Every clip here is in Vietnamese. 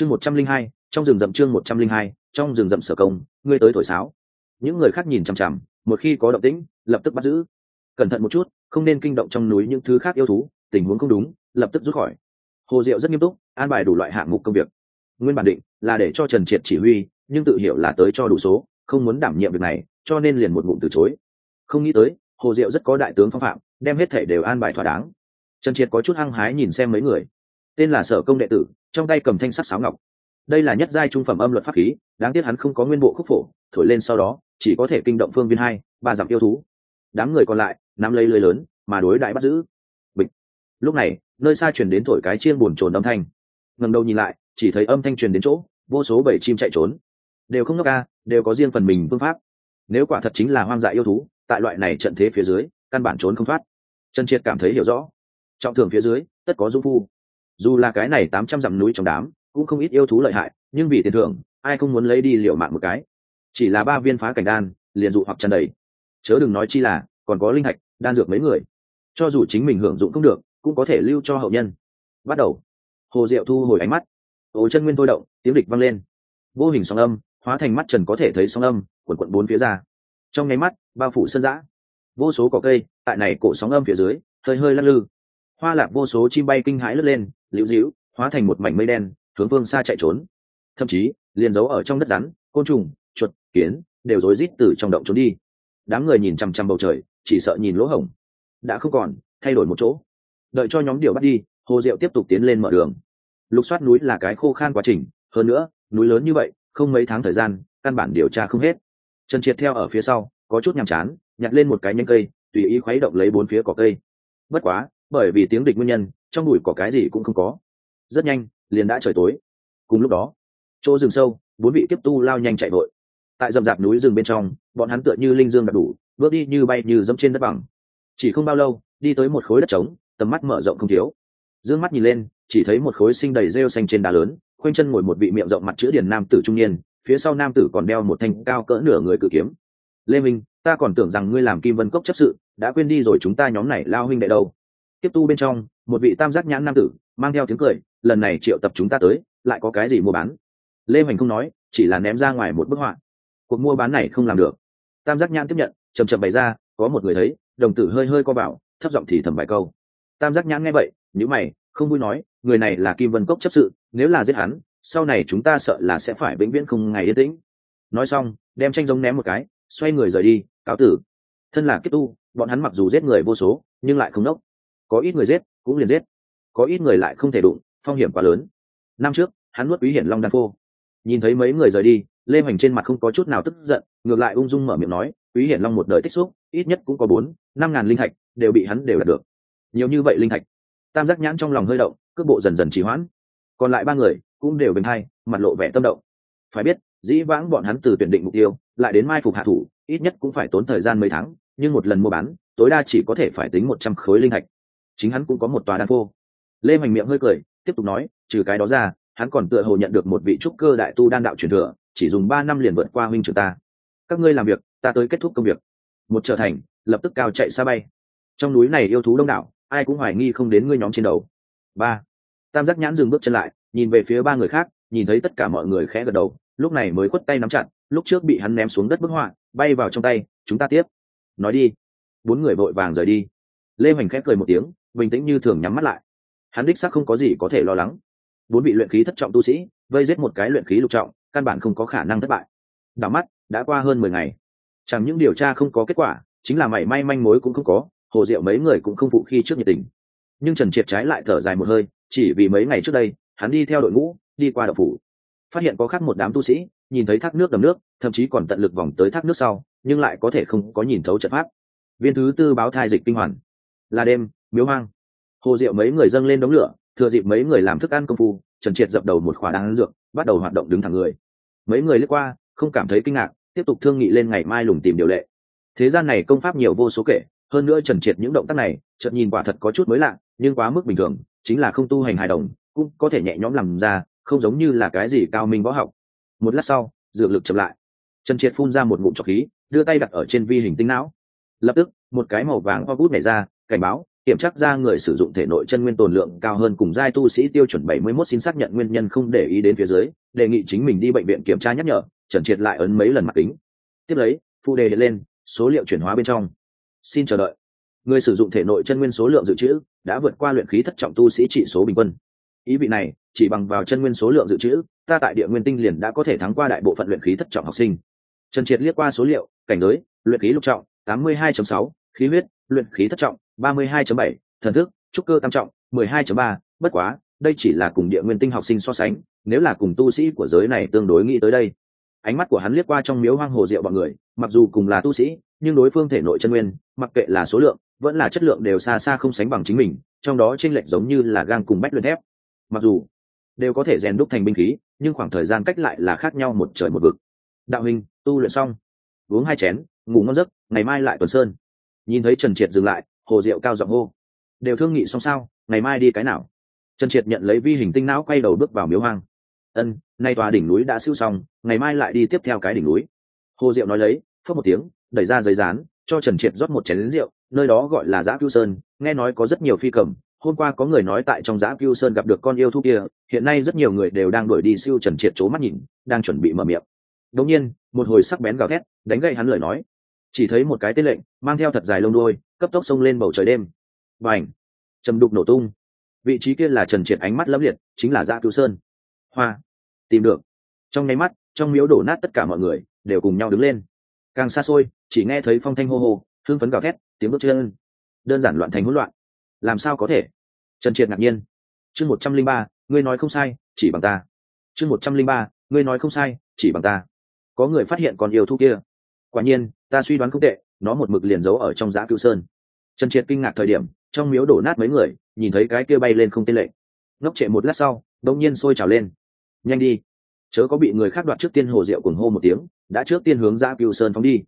chương một trăm linh hai, trong rừng rậm chương một trăm linh hai, trong rừng rậm sở công, ngươi tới thổi sáo. Những người khác nhìn chằm chằm, một khi có động tĩnh, lập tức bắt giữ. Cẩn thận một chút, không nên kinh động trong núi những thứ khác yêu thú, tình huống không đúng, lập tức rút khỏi. Hồ diệu rất nghiêm túc, an bài đủ loại hạng mục công việc. Nguyên bản định là để cho trần triệt chỉ huy, nhưng tự hiểu là tới cho đủ số, không muốn đảm nhiệm việc này, cho nên liền một ngụm từ chối. Không nghĩ tới, hồ diệu rất có đại tướng phong phạm, đem hết thể đều an bài thỏa đáng. Trần triệt có chút hăng hái nhìn xem mấy người tên là sở công đệ tử, trong tay cầm thanh sắc sáo ngọc. Đây là nhất giai trung phẩm âm luật pháp khí, đáng tiếc hắn không có nguyên bộ khúc phổ, thổi lên sau đó, chỉ có thể kinh động phương viên hai, ba dặm yêu thú. Đám người còn lại, nắm lấy lưới lớn, mà đối đại bắt giữ. Bịch. Lúc này, nơi xa truyền đến thổi cái chiên buồn trồn âm thanh. Ngầm đầu nhìn lại, chỉ thấy âm thanh truyền đến chỗ, vô số bảy chim chạy trốn. Đều không ngốc ca đều có riêng phần mình phương pháp. Nếu quả thật chính là hoang dại yêu thú, tại loại này trận thế phía dưới, căn bản trốn không thoát. Trần triệt cảm thấy hiểu rõ. Trọng thường phía dưới, tất có dung phu dù là cái này tám trăm dặm núi trong đám, cũng không ít yêu thú lợi hại, nhưng vì tiền thưởng, ai không muốn lấy đi liệu mạng một cái. Chỉ là ba viên phá cảnh đan, liền dụ hoặc chân đầy. Chớ đừng nói chi là, còn có linh hạch đan dược mấy người. Cho dù chính mình hưởng dụng không được, cũng có thể lưu cho hậu nhân. Bắt đầu. Hồ diệu thu hồi ánh mắt. Ố chân nguyên thôi động, tiếng địch vang lên. Vô hình sóng âm, hóa thành mắt trần có thể thấy sóng âm, quần quận bốn phía ra. Trong nháy mắt, bao phủ sân giã. Vô số cỏ cây, tại này cổ sóng âm phía dưới, hơi hơi lắc lư. Hoa lạc vô số chim bay kinh hãi lướt lên liễu dĩu hóa thành một mảnh mây đen, hướng phương xa chạy trốn. Thậm chí, liền giấu ở trong đất rắn, côn trùng, chuột, kiến, đều rối rít từ trong động trốn đi. Đám người nhìn chằm chằm bầu trời, chỉ sợ nhìn lỗ hổng. Đã không còn, thay đổi một chỗ. Đợi cho nhóm điều bắt đi, hồ diệu tiếp tục tiến lên mở đường. Lục soát núi là cái khô khan quá trình, hơn nữa, núi lớn như vậy, không mấy tháng thời gian, căn bản điều tra không hết. Trần triệt theo ở phía sau, có chút nhàm chán, nhặt lên một cái nhánh cây, tùy ý khuấy động lấy bốn phía cỏ cây. Bất quá, bởi vì tiếng địch nguyên nhân trong đùi có cái gì cũng không có. Rất nhanh, liền đã trời tối. Cùng lúc đó, chỗ rừng sâu, bốn vị kiếp tu lao nhanh chạy vội. Tại dầm dạp núi rừng bên trong, bọn hắn tựa như linh dương đặc đủ, bước đi như bay như dẫm trên đất bằng. Chỉ không bao lâu, đi tới một khối đất trống, tầm mắt mở rộng không thiếu. D ư ơ n g mắt nhìn lên, chỉ thấy một khối sinh đầy rêu xanh trên đá lớn, khoanh chân ngồi một vị miệng rộng mặt chữ điển nam tử trung niên, phía sau nam tử còn đeo một thanh cao cỡ nửa người cử kiếm. Lê minh, ta còn tưởng rằng ngươi làm kim vân cốc chấp sự, đã quên đi rồi chúng ta nhóm này lao huynh đệ đâu tiếp tu bên trong, một vị tam giác nhãn nam tử, mang theo tiếng cười, lần này triệu tập chúng ta tới, lại có cái gì mua bán? Lê hoành không nói, chỉ là ném ra ngoài một bức họa. Cuộc mua bán này không làm được. Tam giác nhãn tiếp nhận chầm chậm bày ra, có một người thấy, đồng tử hơi hơi co bảo thấp giọng thì thầm vài câu. Tam giác nhãn nghe vậy nếu mày, không vui nói, người này là kim vân cốc chấp sự, nếu là giết hắn, sau này chúng ta sợ là sẽ phải vĩnh viễn không ngày yên tĩnh. Nói xong, đem tranh giống ném một cái, xoay người rời đi, cáo tử. Thân là kết tu, bọn hắn mặc dù giết người vô số, nhưng lại không nốc có ít người giết, cũng liền giết. Có ít người lại không thể đụng, phong hiểm quá lớn. Năm trước, hắn nuốt quý hiển long đan phô. Nhìn thấy mấy người rời đi, lê hoành trên mặt không có chút nào tức giận, ngược lại ung dung mở miệng nói, quý hiển long một đời tích xúc, ít nhất cũng có bốn, năm ngàn linh thạch, đều bị hắn đều đạt được. Nhiều như vậy linh thạch. Tam giác nhãn trong lòng hơi động, cước bộ dần dần trì hoãn. Còn lại ba người cũng đều bình hai mặt lộ vẻ tâm động. Phải biết, dĩ vãng bọn hắn từ tuyển định mục tiêu, lại đến mai phục hạ thủ, ít nhất cũng phải tốn thời gian mấy tháng, nhưng một lần mua bán, tối đa chỉ có thể phải tính một trăm khối linh thạch chính hắn cũng có một tòa đan phô. Lê hoành miệng hơi cười, tiếp tục nói, trừ cái đó ra, hắn còn tựa hồ nhận được một vị trúc cơ đại tu đan đạo truyền thừa, chỉ dùng ba năm liền vượt qua huynh trưởng ta. Các ngươi làm việc, ta tới kết thúc công việc. Một trở thành, lập tức cao chạy xa bay. Trong núi này yêu thú đông đảo, ai cũng hoài nghi không đến ngươi nhóm trên đầu ba. Tam giác nhãn dừng bước chân lại, nhìn về phía ba người khác, nhìn thấy tất cả mọi người khẽ gật đầu, lúc này mới khuất tay nắm chặt, lúc trước bị hắn ném xuống đất bức họa, bay vào trong tay, chúng ta tiếp. Nói đi. Bốn người vội vàng rời đi. Lê hoành khẽ cười một tiếng bình tĩnh như thường nhắm mắt lại. Hắn đích xác không có gì có thể lo lắng. Bốn vị luyện khí thất trọng tu sĩ, vây giết một cái luyện khí lục trọng, căn bản không có khả năng thất bại. Đảo mắt, đã qua hơn mười ngày. Chẳng những điều tra không có kết quả, chính là mảy may manh mối cũng không có, hồ diệu mấy người cũng không phụ khi trước nhiệt tình. Nhưng trần triệt trái lại thở dài một hơi, chỉ vì mấy ngày trước đây, hắn đi theo đội ngũ, đi qua đậu phủ. Phát hiện có khác một đám tu sĩ, nhìn thấy thác nước đầm nước, thậm chí còn tận lực vòng tới thác nước sau, nhưng lại có thể không có nhìn thấu trận pháp. Viên thứ tư báo thai dịch tinh hoàn. Là đêm miếu hoang. Hồ diệu mấy người dâng lên đống lửa, thừa dịp mấy người làm thức ăn công phu, trần triệt dập đầu một khỏa đan dược, bắt đầu hoạt động đứng thẳng người. Mấy người lướt qua, không cảm thấy kinh ngạc, tiếp tục thương nghị lên ngày mai lùng tìm điều lệ. Thế gian này công pháp nhiều vô số kể, hơn nữa trần triệt những động tác này, chợt nhìn quả thật có chút mới lạ, nhưng quá mức bình thường, chính là không tu hành hài đồng, cũng có thể nhẹ nhõm làm ra, không giống như là cái gì cao minh võ học. Một lát sau, dược lực chậm lại. Trần triệt phun ra một ngụm trọc khí, đưa tay đặt ở trên vi hình tinh não. Lập tức, một cái màu vàng hoa bút nhảy ra, cảnh báo kiểm tra ra người sử dụng thể nội chân nguyên tồn lượng cao hơn cùng giai tu sĩ tiêu chuẩn 71 xin xác nhận nguyên nhân không để ý đến phía dưới, đề nghị chính mình đi bệnh viện kiểm tra nhắc nhở, Trần Triệt lại ấn mấy lần mặt kính. Tiếp lấy, phụ đề lên, số liệu chuyển hóa bên trong. Xin chờ đợi. Người sử dụng thể nội chân nguyên số lượng dự trữ đã vượt qua luyện khí thất trọng tu sĩ trị số bình quân. Ý vị này, chỉ bằng vào chân nguyên số lượng dự trữ, ta tại địa nguyên tinh liền đã có thể thắng qua đại bộ phận luyện khí thất trọng học sinh. Trần Triệt liếc qua số liệu, cảnh giới, luyện khí lục trọng, 82.6, khí huyết, luyện khí thất trọng, 32.7, thần thức, trúc cơ tam trọng, 12.3, bất quá, đây chỉ là cùng địa nguyên tinh học sinh so sánh, nếu là cùng tu sĩ của giới này tương đối nghĩ tới đây. Ánh mắt của hắn liếc qua trong miếu hoang hồ diệu bọn người, mặc dù cùng là tu sĩ, nhưng đối phương thể nội chân nguyên, mặc kệ là số lượng, vẫn là chất lượng đều xa xa không sánh bằng chính mình, trong đó chênh lệch giống như là gang cùng bách luyện thép. Mặc dù đều có thể rèn đúc thành binh khí, nhưng khoảng thời gian cách lại là khác nhau một trời một vực. Đạo huynh, tu luyện xong, uống hai chén, ngủ ngon giấc, ngày mai lại tuần sơn. Nhìn thấy Trần Triệt dừng lại, Hồ Diệu cao giọng hô: "Đều thương nghị xong sao, ngày mai đi cái nào?" Trần Triệt nhận lấy vi hình tinh não quay đầu bước vào miếu hoang. "Ân, nay tòa đỉnh núi đã siêu xong, ngày mai lại đi tiếp theo cái đỉnh núi." Hồ Diệu nói lấy, phất một tiếng, đẩy ra giấy rán, cho Trần Triệt rót một chén rượu, nơi đó gọi là Giã Cưu Sơn, nghe nói có rất nhiều phi cầm, hôm qua có người nói tại trong Giã Cưu Sơn gặp được con yêu thú kia, hiện nay rất nhiều người đều đang đuổi đi siêu Trần Triệt chố mắt nhìn, đang chuẩn bị mở miệng. Đột nhiên, một hồi sắc bén gào thét, đánh gậy hắn lời nói. Chỉ thấy một cái tên lệnh, mang theo thật dài lông đuôi, cấp tốc xông lên bầu trời đêm. Bành! Trầm đục nổ tung. Vị trí kia là Trần Triệt ánh mắt lấp liệt, chính là dạ gia cứu Sơn. Hoa! Tìm được. Trong nháy mắt, trong miếu đổ nát tất cả mọi người đều cùng nhau đứng lên. Càng xa xôi, chỉ nghe thấy phong thanh hô hô, hương phấn gào thét, tiếng bước chân đơn giản loạn thành hỗn loạn. Làm sao có thể? Trần Triệt ngạc nhiên. Chương một trăm linh ba, ngươi nói không sai, chỉ bằng ta. Chương một trăm linh ba, ngươi nói không sai, chỉ bằng ta có người phát hiện con yêu thú kia quả nhiên ta suy đoán không tệ nó một mực liền giấu ở trong giã cựu sơn. Trần triệt kinh ngạc thời điểm, trong miếu đổ nát mấy người, nhìn thấy cái kia bay lên không tên lệ. Ngốc trệ một lát sau đông nhiên sôi trào lên. Nhanh đi. Chớ có bị người khác đoạt trước tiên hồ rượu cùng hô một tiếng, đã trước tiên hướng giã cựu sơn phóng đi.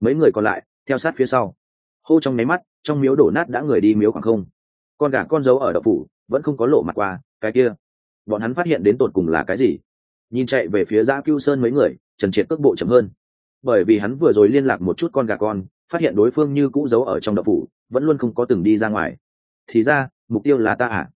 Mấy người còn lại, theo sát phía sau. Hô trong máy mắt, trong miếu đổ nát đã người đi miếu khoảng không. Con gà con dấu ở đậu phủ, vẫn không có lộ mặt qua, cái kia. Bọn hắn phát hiện đến tột cùng là cái gì? Nhìn chạy về phía giã cựu sơn mấy người, trần triệt cước bộ chậm hơn bởi vì hắn vừa rồi liên lạc một chút con gà con, phát hiện đối phương như cũ giấu ở trong đậu phủ, vẫn luôn không có từng đi ra ngoài. Thì ra, mục tiêu là ta à?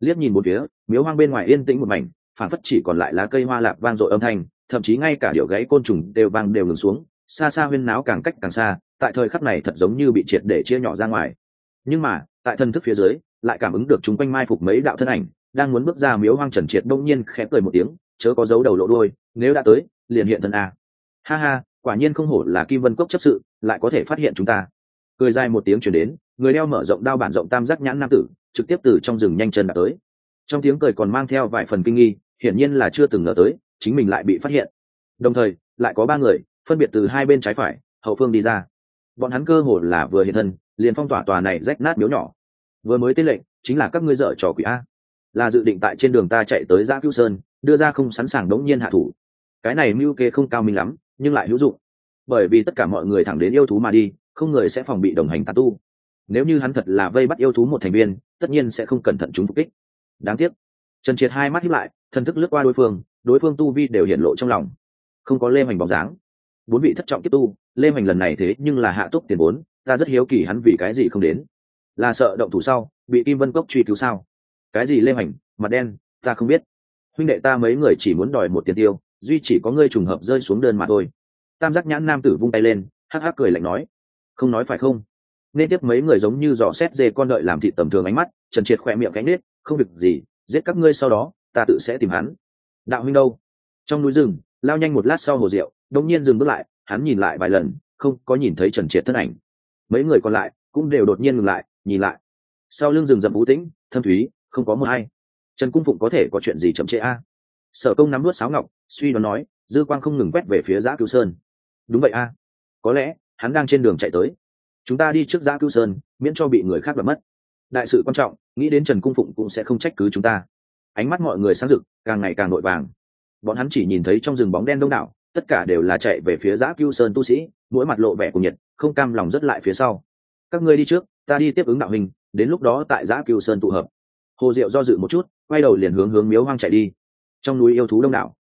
Liếc nhìn một phía, miếu hoang bên ngoài yên tĩnh một mảnh phản phất chỉ còn lại lá cây hoa lạc vang dội âm thanh, thậm chí ngay cả điệu gãy côn trùng đều vang đều ngừng xuống, xa xa huyên náo càng cách càng xa, tại thời khắc này thật giống như bị triệt để chia nhỏ ra ngoài. Nhưng mà, tại thân thức phía dưới, lại cảm ứng được chúng quanh mai phục mấy đạo thân ảnh, đang muốn bước ra miếu hoang trần triệt đông nhiên khẽ cười một tiếng, chớ có dấu đầu lộ đuôi, nếu đã tới, liền hiện thân a ha ha quả nhiên không hổ là kim vân cốc chấp sự, lại có thể phát hiện chúng ta. Cười dài một tiếng chuyển đến, người đeo mở rộng đao bản rộng tam giác nhãn nam tử, trực tiếp từ trong rừng nhanh chân đã tới. Trong tiếng cười còn mang theo vài phần kinh nghi, hiển nhiên là chưa từng ngờ tới, chính mình lại bị phát hiện. Đồng thời, lại có ba người, phân biệt từ hai bên trái phải, hậu phương đi ra. Bọn hắn cơ hồ là vừa hiện thân, liền phong tỏa tòa này rách nát miếu nhỏ. Vừa mới tên lệnh, chính là các ngươi dở trò quỷ a. Là dự định tại trên đường ta chạy tới giã cứu sơn, đưa ra không sẵn sàng đống nhiên hạ thủ. Cái này mưu kê không cao minh lắm nhưng lại hữu dụng. Bởi vì tất cả mọi người thẳng đến yêu thú mà đi, không người sẽ phòng bị đồng hành tàn tu. Nếu như hắn thật là vây bắt yêu thú một thành viên, tất nhiên sẽ không cẩn thận chúng phục kích. Đáng tiếc. Trần triệt hai mắt hiếp lại, thần thức lướt qua đối phương đối phương tu vi đều hiển lộ trong lòng. Không có lê hoành bóng dáng. Bốn vị thất trọng tiếp tu, lê hoành lần này thế nhưng là hạ túc tiền vốn, ta rất hiếu kỳ hắn vì cái gì không đến. Là sợ động thủ sau, bị kim vân cốc truy cứu sao? Cái gì lê hoành? Mặt đen, ta không biết. Huynh đệ ta mấy người chỉ muốn đòi một tiền tiêu duy chỉ có ngươi trùng hợp rơi xuống đơn mà thôi. Tam giác nhãn nam tử vung tay lên, hắc hắc cười lạnh nói, không nói phải không? Nên tiếp mấy người giống như dò xét dê con đợi làm thị tầm thường ánh mắt, trần triệt khỏe miệng cánh nết, không việc gì, giết các ngươi sau đó, ta tự sẽ tìm hắn. Đạo huynh đâu? Trong núi rừng, lao nhanh một lát sau hồ rượu đông nhiên dừng bước lại, hắn nhìn lại vài lần, không có nhìn thấy trần triệt thân ảnh. Mấy người còn lại cũng đều đột nhiên ngừng lại, nhìn lại. Sau lưng rừng rậm vũ tĩnh, thâm thúy, không có mờ hay. Trần cung phụng có thể có chuyện gì chậm trễ a? Sở công nắm nuốt sáo ngọc, suy đoán nói, dư quang không ngừng quét về phía giã cứu sơn. Đúng vậy a. Có lẽ, hắn đang trên đường chạy tới. Chúng ta đi trước giã cứu sơn, miễn cho bị người khác đập mất. Đại sự quan trọng, nghĩ đến trần cung phụng cũng sẽ không trách cứ chúng ta. Ánh mắt mọi người sáng rực, càng ngày càng nội vàng. Bọn hắn chỉ nhìn thấy trong rừng bóng đen đông đảo, tất cả đều là chạy về phía giã cứu sơn tu sĩ, mỗi mặt lộ vẻ cùng nhiệt, không cam lòng rất lại phía sau. Các ngươi đi trước, ta đi tiếp ứng đạo hình, đến lúc đó tại giã cứu sơn tụ hợp. Hồ diệu do dự một chút, quay đầu liền hướng hướng miếu hoang chạy đi trong núi yêu thú đông đảo.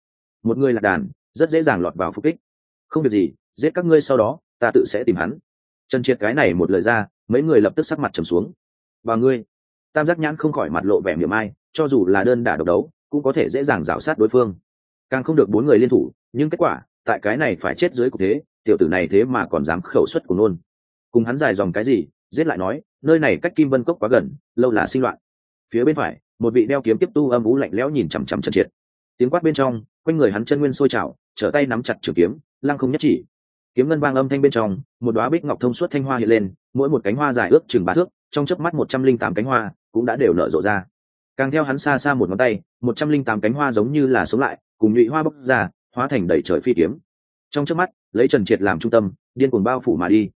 Một người lạc đàn, rất dễ dàng lọt vào phục kích. Không việc gì, giết các ngươi sau đó, ta tự sẽ tìm hắn. Trần triệt cái này một lời ra, mấy người lập tức sắc mặt trầm xuống. Và ngươi, tam giác nhãn không khỏi mặt lộ vẻ miệng ai, cho dù là đơn đả độc đấu, cũng có thể dễ dàng rào sát đối phương. Càng không được bốn người liên thủ, nhưng kết quả, tại cái này phải chết dưới cục thế, tiểu tử này thế mà còn dám khẩu suất của nôn. Cùng hắn dài dòng cái gì, giết lại nói, nơi này cách kim vân cốc quá gần, lâu là sinh loạn. Phía bên phải, một vị đeo kiếm tiếp tu âm ú lạnh lẽo nhìn chằm chằm trần triệt tiếng quát bên trong, quanh người hắn chân nguyên sôi trào, trở tay nắm chặt trường kiếm, lăng không nhất chỉ. Kiếm ngân vang âm thanh bên trong, một đoá bích ngọc thông suốt thanh hoa hiện lên, mỗi một cánh hoa dài ước chừng ba thước, trong chớp mắt một trăm linh tám cánh hoa cũng đã đều nở rộ ra. Càng theo hắn xa xa một ngón tay, một trăm linh tám cánh hoa giống như là sống lại, cùng nhụy hoa bốc ra, hóa thành đầy trời phi kiếm. Trong chớp mắt, lấy trần triệt làm trung tâm, điên cuồng bao phủ mà đi.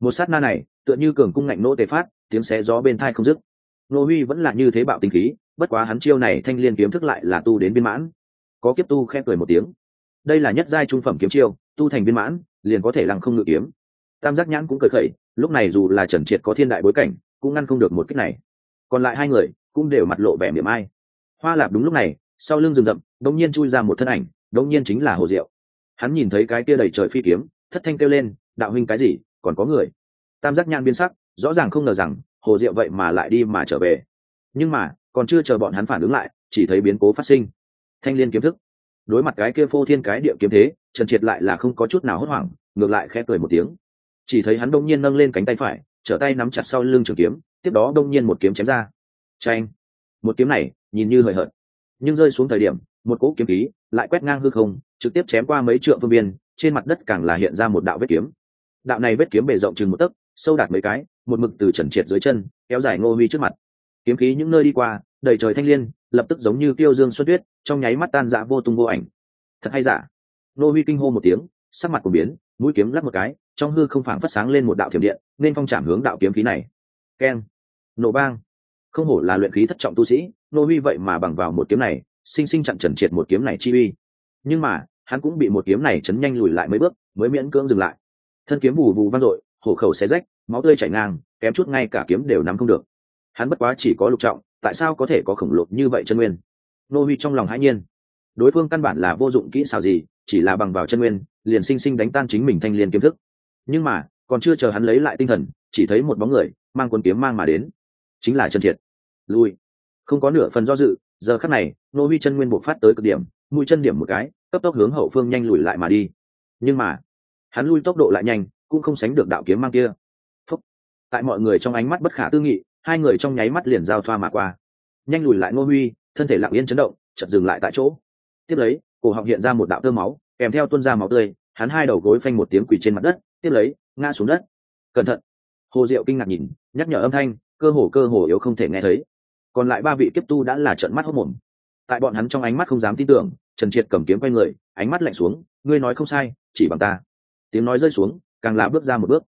Một sát na này, tựa như cường cung ngạnh nỗ tề phát, tiếng xé gió bên thai không dứt. Nô huy vẫn là như thế bạo tinh khí, bất quá hắn chiêu này thanh liên kiếm thức lại là tu đến biên mãn có kiếp tu khẽ cười một tiếng. Đây là nhất giai trung phẩm kiếm chiêu, tu thành biên mãn, liền có thể lăng không ngự kiếm. Tam giác nhãn cũng cười khẩy, lúc này dù là trần triệt có thiên đại bối cảnh, cũng ngăn không được một cách này. Còn lại hai người cũng đều mặt lộ vẻ miệng ai. Hoa lạp đúng lúc này, sau lưng rừng rậm đông nhiên chui ra một thân ảnh đông nhiên chính là hồ diệu. Hắn nhìn thấy cái kia đầy trời phi kiếm, thất thanh kêu lên, đạo huynh cái gì, còn có người? Tam giác nhãn biến sắc, rõ ràng không ngờ rằng, hồ diệu vậy mà lại đi mà trở về. Nhưng mà, còn chưa chờ bọn hắn phản ứng lại, chỉ thấy biến cố phát sinh thanh liên kiếm thức. Đối mặt cái kia phô thiên cái địa kiếm thế, trần triệt lại là không có chút nào hốt hoảng, ngược lại khẽ cười một tiếng. Chỉ thấy hắn đông nhiên nâng lên cánh tay phải, trở tay nắm chặt sau lưng trường kiếm, tiếp đó đông nhiên một kiếm chém ra. Tranh một kiếm này, nhìn như hời hợt. Nhưng rơi xuống thời điểm, một cỗ kiếm khí lại quét ngang hư không, trực tiếp chém qua mấy trượng phương biên trên mặt đất càng là hiện ra một đạo vết kiếm. Đạo này vết kiếm bề rộng chừng một tấc, sâu đạt mấy cái, một mực từ trần triệt dưới chân, kéo dài ngô huy trước mặt kiếm khí những nơi đi qua, đầy trời thanh liên, lập tức giống như tiêu dương xuất tuyết, trong nháy mắt tan dã vô tung vô ảnh. Thật hay giả? Nô huy kinh hô một tiếng, sắc mặt của biến, mũi kiếm lắp một cái, trong hư không phảng phất sáng lên một đạo thiểm điện, nên phong trảm hướng đạo kiếm khí này. Keng. Nổ bang không hổ là luyện khí thất trọng tu sĩ, nô huy vậy mà bằng vào một kiếm này, sinh sinh chặn trần triệt một kiếm này chi uy. Nhưng mà, hắn cũng bị một kiếm này chấn nhanh lùi lại mấy bước, mới miễn cưỡng dừng lại. Thân kiếm vù vù vang dội, hổ khẩu xé rách, máu tươi chảy ngang, kém chút ngay cả kiếm đều nắm không được hắn bất quá chỉ có lục trọng, tại sao có thể có khổng lồ như vậy chân nguyên? Nô huy trong lòng hãi nhiên. Đối phương căn bản là vô dụng kỹ xảo gì, chỉ là bằng vào chân nguyên, liền sinh sinh đánh tan chính mình thanh liên kiếm thức. Nhưng mà, còn chưa chờ hắn lấy lại tinh thần, chỉ thấy một bóng người, mang quân kiếm mang mà đến. Chính là chân triệt. Lui. Không có nửa phần do dự, giờ khắc này, nô huy chân nguyên buộc phát tới cực điểm, mũi chân điểm một cái, cấp tốc hướng hậu phương nhanh lùi lại mà đi. Nhưng mà, hắn lui tốc độ lại nhanh, cũng không sánh được đạo kiếm mang kia. Phúc. tại mọi người trong ánh mắt bất khả tư nghị hai người trong nháy mắt liền giao thoa mà qua. Nhanh lùi lại ngô huy, thân thể lặng yên chấn động, chợt dừng lại tại chỗ. Tiếp lấy, cổ họng hiện ra một đạo tơ máu, kèm theo tuôn ra máu tươi, hắn hai đầu gối phanh một tiếng quỳ trên mặt đất, tiếp lấy, ngã xuống đất. Cẩn thận! Hồ diệu kinh ngạc nhìn, nhắc nhở âm thanh, cơ hồ cơ hồ yếu không thể nghe thấy. Còn lại ba vị kiếp tu đã là trợn mắt hốc mồm. Tại bọn hắn trong ánh mắt không dám tin tưởng, trần triệt cầm kiếm quay người, ánh mắt lạnh xuống, ngươi nói không sai, chỉ bằng ta. Tiếng nói rơi xuống, càng là bước ra một bước.